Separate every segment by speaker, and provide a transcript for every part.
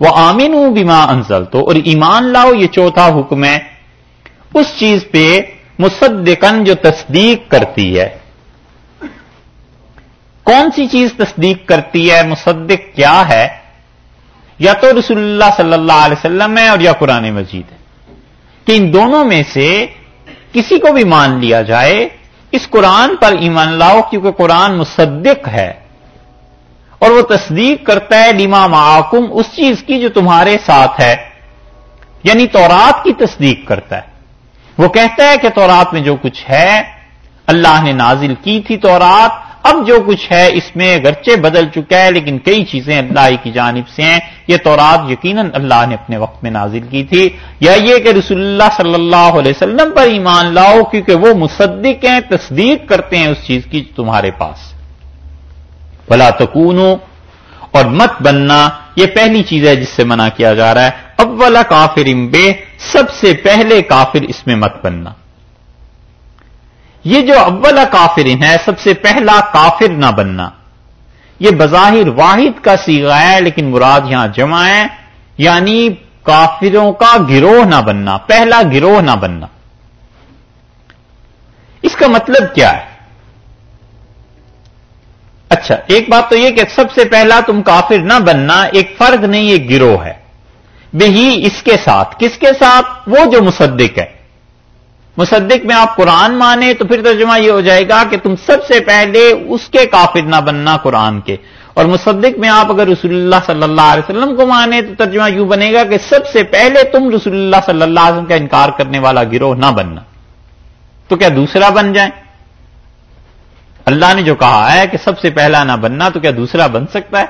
Speaker 1: وہ آمین بیما انزل تو اور ایمان لاؤ، یہ چوتھا حکم ہے۔ اس چیز پہ مصدقن جو تصدیق کرتی ہے۔ کون سی چیز تصدیق کرتی ہے؟ مصدق کیا ہے؟ یا تو رسول اللہ صلی اللہ علیہ وسلم ہے، اور یا قرآن مجید ہے۔ کہ ان دونوں میں سے کسی کو بھی مان لیا جائے، اس قرآن پر ایمان لاؤ، کیونکہ قرآن مصدق ہے۔ اور وہ تصدیق کرتا ہے لیما معاکم اس چیز کی جو تمہارے ساتھ ہے۔ یعنی تورات کی تصدیق کرتا ہے۔ وہ کہتا ہے کہ تورات میں جو کچھ ہے، اللہ نے نازل کی تھی تورات۔ اب جو کچھ ہے، اس میں اگرچہ بدل چکا ہے، لیکن کئی چیزیں اللہ کی جانب سے ہیں۔ یہ تورات یقیناً اللہ نے اپنے وقت میں نازل کی تھی۔ یا یہ کہ رسول اللہ صلی اللہ علیہ وسلم پر ایمان لاؤ، کیونکہ وہ مصدق ہیں، تصدیق کرتے ہیں اس چیز کی تمہارے پاس بلا تکون اور مت بننا، یہ پہلی چیز ہے جس سے منع کیا جا رہا ہے۔ اولا کافر امبے سب سے پہلے کافر اس میں مت بننا۔ یہ جو اول کافر ہے، سب سے پہلا کافر نہ بننا۔ یہ بظاہر واحد کا سیگا ہے، لیکن مراد یہاں جمع ہے۔ یعنی کافروں کا گروہ نہ بننا، پہلا گروہ نہ بننا۔ اس کا مطلب کیا ہے؟ اچھا ایک بات تو یہ کہ سب سے پہلا تم کافر نہ بننا ایک فرق نہیں ایک گروہ ہے۔ بہی اس کے ساتھ۔ کس کے ساتھ؟ وہ جو مصدق ہے۔ مصدق میں آپ قرآن مانے تو پھر ترجمہ یہ ہو جائے گا کہ تم سب سے پہلے اس کے کافر نہ بننا قرآن کے۔ اور مصدق میں آپ اگر رسول اللہ صلی اللہ علیہ وسلم کو مانے تو ترجمہ یوں بنے گا کہ سب سے پہلے تم رسول اللہ صلی اللہ علیہ وسلم کا انکار کرنے والا گروہ نہ بننا۔ تو کیا دوسرا بن جائیں؟ اللہ نے جو کہا ہے کہ سب سے پہلا نہ بننا تو کیا دوسرا بن سکتا ہے؟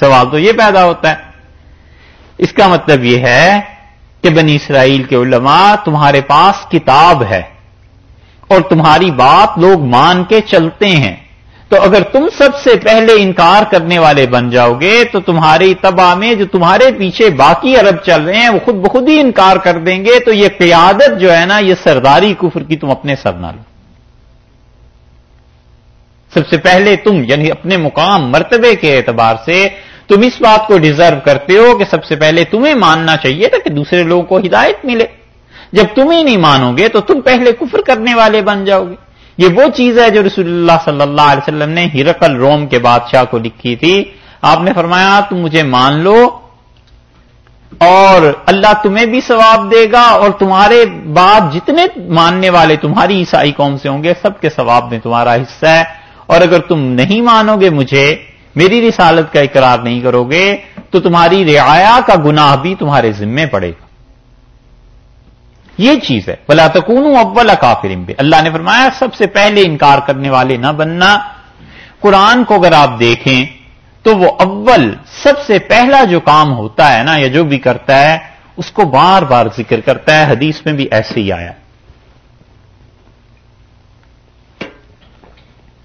Speaker 1: سوال تو یہ پیدا ہوتا ہے۔ اس کا مطلب یہ ہے کہ بنی اسرائیل کے علماء تمہارے پاس کتاب ہے اور تمہاری بات لوگ مان کے چلتے ہیں۔ تو اگر تم سب سے پہلے انکار کرنے والے بن جاؤ گے تو تمہاری تباہ میں جو تمہارے پیچھے باقی عرب چل رہے ہیں وہ خود بخود ہی انکار کر دیں گے۔ تو یہ قیادت جو ہے نا، یہ سرداری کفر کی تم اپنے سر نہ لو۔ سب سے پہلے تم یعنی اپنے مقام، مرتبے کے اعتبار سے تم اس بات کو ڈیزرو کرتے ہو کہ سب سے پہلے تمہیں ماننا چاہیے تھا کہ دوسرے لوگوں کو ہدایت ملے۔ جب تم ہی نہیں مانو گے تو تم پہلے کفر کرنے والے بن جاؤ گے۔ یہ وہ چیز ہے جو رسول اللہ صلی اللہ علیہ وسلم نے ہرقل روم کے بادشاہ کو لکھی تھی۔ آپ نے فرمایا، تم مجھے مان لو اور اللہ تمہیں بھی ثواب دے گا اور تمہارے بعد جتنے ماننے والے تمہاری عیسائی قوم سے ہوں گے، سب کے ثواب میں تمہارا حصہ ہے۔ اور اگر تم نہیں مانو گے مجھے، میری رسالت کا اقرار نہیں کرو گے تو تمہاری رعایا کا گناہ بھی تمہارے ذمے پڑے گا۔ یہ چیز ہے۔ بلا تکون اول کافرم بھی اللہ نے فرمایا، سب سے پہلے انکار کرنے والے نہ بننا۔ قرآن کو اگر آپ دیکھیں، تو وہ اول، سب سے پہلا جو کام ہوتا ہے نا، یا جو بھی کرتا ہے، اس کو بار بار ذکر کرتا ہے۔ حدیث میں بھی ایسے ہی آیا۔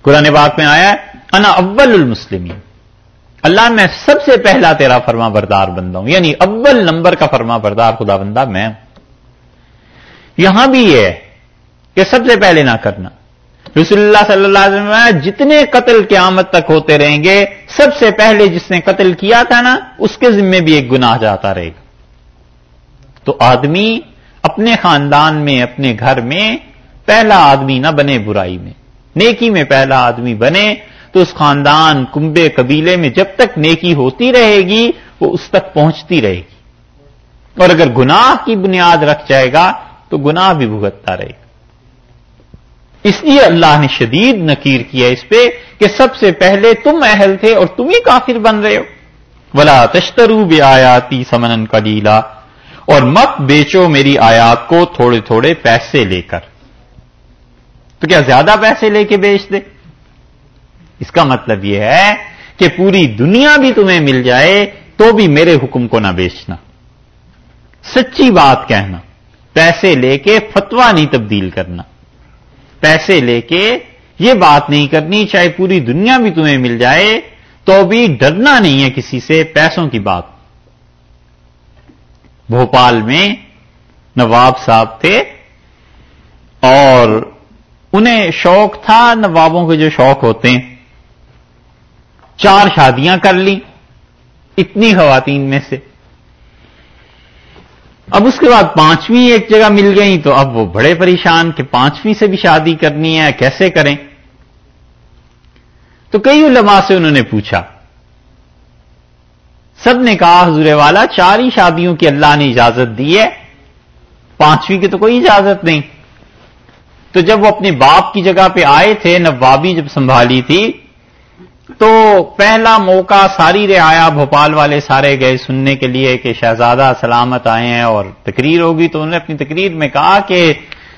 Speaker 1: قرآن بات میں آیا انا اول المسلمین۔ اللہ میں سب سے پہلا تیرا فرما بردار بندہ ہوں۔ یعنی اول نمبر کا فرما بردار خدا بندہ میں ہوں۔ یہاں بھی یہ ہے کہ سب سے پہلے نہ کرنا۔ رسول اللہ صلی اللہ علیہ وسلم جتنے قتل قیامت تک ہوتے رہیں گے، سب سے پہلے جس نے قتل کیا تھا نا، اس کے ذمے بھی ایک گناہ جاتا رہے گا۔ تو آدمی اپنے خاندان میں، اپنے گھر میں، پہلا آدمی نہ بنے برائی میں۔ نیکی میں پہلا آدمی بنے تو اس خاندان کنبے قبیلے میں جب تک نیکی ہوتی رہے گی، وہ اس تک پہنچتی رہے گی۔ اور اگر گناہ کی بنیاد رکھ جائے گا، تو گناہ بھی بھگتتا رہے گا۔ اس لیے اللہ نے شدید نکیر کیا اس پہ کہ سب سے پہلے تم اہل تھے اور تم ہی کافر بن رہے ہو۔ ولا تشترو بھی آیاتی سمن کلیلا اور مت بیچو میری آیات کو تھوڑے تھوڑے پیسے لے کر۔ تو کیا زیادہ پیسے لے کے بیچ دے؟ اس کا مطلب یہ ہے کہ پوری دنیا بھی تمہیں مل جائے تو بھی میرے حکم کو نہ بیچنا۔ سچی بات کہنا، پیسے لے کے فتوا نہیں تبدیل کرنا۔ پیسے لے کے یہ بات نہیں کرنی، چاہے پوری دنیا بھی تمہیں مل جائے تو بھی ڈرنا نہیں ہے کسی سے پیسوں کی بات۔ بھوپال میں نواب صاحب تھے اور انہیں شوق تھا، نوابوں کے جو شوق ہوتے ہیں۔ چار شادیاں کر لی اتنی خواتین میں سے۔ اب اس کے بعد پانچویں ایک جگہ مل گئی تو اب وہ بڑے پریشان کہ پانچویں سے بھی شادی کرنی ہے، کیسے کریں؟ تو کئی علماء سے انہوں نے پوچھا۔ سب نے کہا، حضور والا، چار ہی شادیوں کی اللہ نے اجازت دی ہے، پانچویں کی تو کوئی اجازت نہیں۔ تو جب وہ اپنے باپ کی جگہ پہ آئے تھے، نوابی جب سنبھالی تھی، تو پہلا موقع ساری رعایا بھوپال والے سارے گئے سننے کے لیے کہ شہزادہ سلامت آئے ہیں اور تقریر ہوگی۔ تو انہوں نے اپنی تقریر میں کہا کہ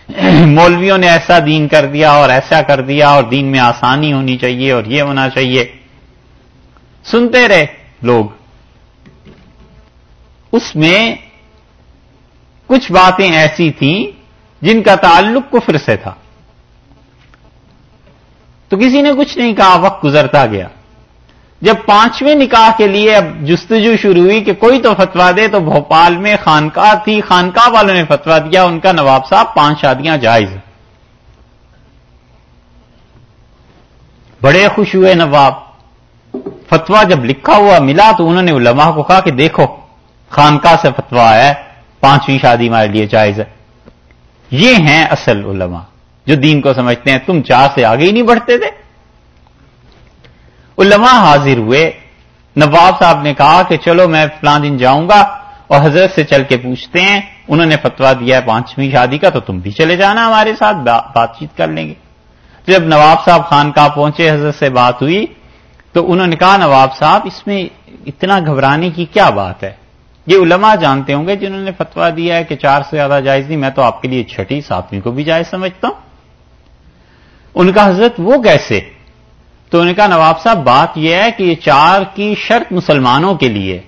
Speaker 1: مولویوں نے ایسا دین کر دیا اور ایسا کر دیا اور دین میں آسانی ہونی چاہیے اور یہ ہونا چاہیے۔ سنتے رہے لوگ۔ اس میں کچھ باتیں ایسی تھیں جن کا تعلق کفر سے تھا۔ تو کسی نے کچھ نہیں کہا، وقت گزرتا گیا۔ جب پانچویں نکاح کے لیے اب جستجو شروع ہوئی کہ کوئی تو فتوا دے تو بھوپال میں خانقاہ تھی، خانقاہ والوں نے فتوا دیا، ان کا نواب صاحب پانچ شادیاں جائز۔ بڑے خوش ہوئے نواب۔ فتوا جب لکھا ہوا ملا تو انہوں نے علماء کو کہا کہ دیکھو، خانقاہ سے فتوا ہے، پانچویں شادی ہمارے لیے جائز ہے۔ یہ ہیں اصل علماء جو دین کو سمجھتے ہیں۔ تم چار سے آگے ہی نہیں بڑھتے تھے۔ علماء حاضر ہوئے۔ نواب صاحب نے کہا کہ چلو میں فلاں دن جاؤں گا اور حضرت سے چل کے پوچھتے ہیں۔ انہوں نے فتوا دیا ہے پانچویں شادی کا تو تم بھی چلے جانا ہمارے ساتھ بات چیت کر لیں گے۔ جب نواب صاحب خان کا پہنچے، حضرت سے بات ہوئی تو انہوں نے کہا، نواب صاحب، اس میں اتنا گھبرانے کی کیا بات ہے؟ یہ علماء جانتے ہوں گے جنہوں نے فتوا دیا ہے کہ چار سے زیادہ جائز نہیں، میں تو آپ کے لیے چھٹی، ساتویں کو بھی جائز سمجھتا ہوں۔ ان کا حضرت وہ کیسے؟ تو انہوں نے کہا، نواب صاحب، بات یہ ہے کہ یہ چار کی شرط مسلمانوں کے لیے۔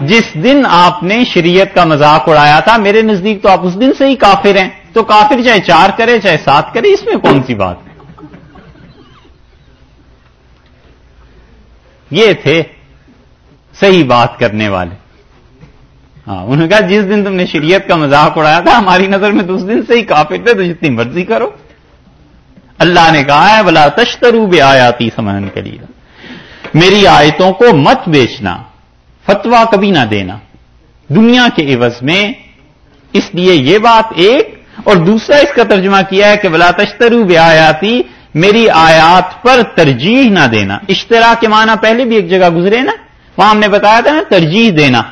Speaker 1: جس دن آپ نے شریعت کا مذاق اڑایا تھا، میرے نزدیک تو آپ اس دن سے ہی کافر ہیں۔ تو کافر چاہے چار کرے، چاہے سات کرے، اس میں کون سی بات یہ تھے صحیح بات کرنے والے۔ ہاں انہوں نے کہا، جس دن تم نے شریعت کا مذاق اڑایا تھا، ہماری نظر میں تو اس دن سے ہی کافر تھے، تو جتنی مرضی کرو۔ اللہ نے کہا ہے بلا تشترو بے آیاتی سمن کے میری آیتوں کو مت بیچنا فتوا کبھی نہ دینا۔ دنیا کے عوض میں، اس لیے یہ بات ایک، اور دوسرا اس کا ترجمہ کیا ہے کہ بلا تشترو بے آیاتی میری آیات پر ترجیح نہ دینا۔ اشترا کے معنی پہلے بھی ایک جگہ گزرے نا۔ وہاں ہم نے بتایا تھا نا، ترجیح دینا۔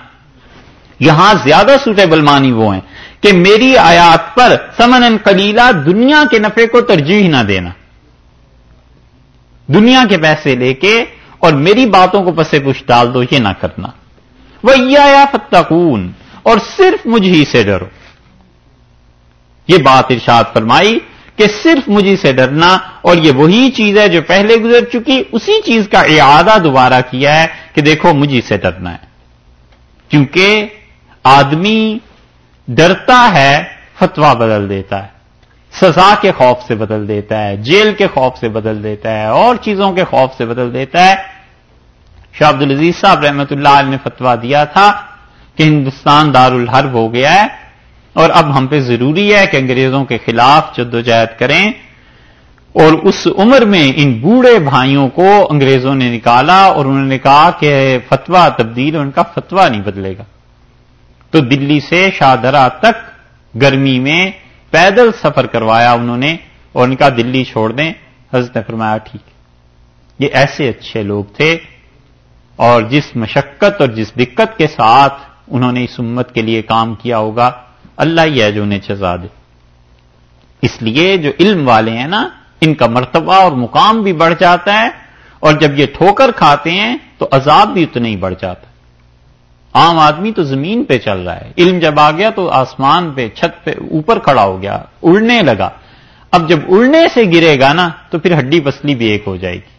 Speaker 1: یہاں زیادہ سوٹیبل مانی وہ ہیں کہ میری آیات پر سمن کلیلہ دنیا کے نفے کو ترجیح نہ دینا۔ دنیا کے پیسے لے کے اور میری باتوں کو پسے پوچھ ڈال دو، یہ نہ کرنا۔ وہ یا فتقون، اور صرف مجھ ہی سے ڈرو۔ یہ بات ارشاد فرمائی کہ صرف مجھے سے ڈرنا اور یہ وہی چیز ہے جو پہلے گزر چکی، اسی چیز کا اعادہ دوبارہ کیا ہے کہ دیکھو مجھے سے ڈرنا ہے۔ کیونکہ آدمی ڈرتا ہے فتوا بدل دیتا ہے۔ سزا کے خوف سے بدل دیتا ہے، جیل کے خوف سے بدل دیتا ہے، اور چیزوں کے خوف سے بدل دیتا ہے۔ شاہ عبد العزیز صاحب رحمت اللہ علیہ نے فتوا دیا تھا کہ ہندوستان دار الحرب ہو گیا ہے۔ اور اب ہم پہ ضروری ہے کہ انگریزوں کے خلاف جدوجہد کریں اور اس عمر میں ان بوڑھے بھائیوں کو انگریزوں نے نکالا اور انہوں نے کہا کہ فتوا تبدیل ان کا فتوا نہیں بدلے گا۔ تو دلی سے شاہدرا تک گرمی میں پیدل سفر کروایا انہوں نے اور ان کا دلی چھوڑ دیں۔ حضرت نے فرمایا، ٹھیک یہ ایسے اچھے لوگ تھے اور جس مشقت اور جس دقت کے ساتھ انہوں نے اس امت کے لیے کام کیا ہوگا اللہ ہی ہے جو انہیں چزا دے۔ اس لیے جو علم والے ہیں نا، ان کا مرتبہ اور مقام بھی بڑھ جاتا ہے، اور جب یہ ٹھوکر کھاتے ہیں تو عذاب بھی اتنا ہی بڑھ جاتا ہے۔ عام آدمی تو زمین پہ چل رہا ہے۔ علم جب آ گیا تو آسمان پہ، چھت پہ اوپر کھڑا ہو گیا، اڑنے لگا۔ اب جب اڑنے سے گرے گا نا، تو پھر ہڈی پسلی بھی ایک ہو جائے گی۔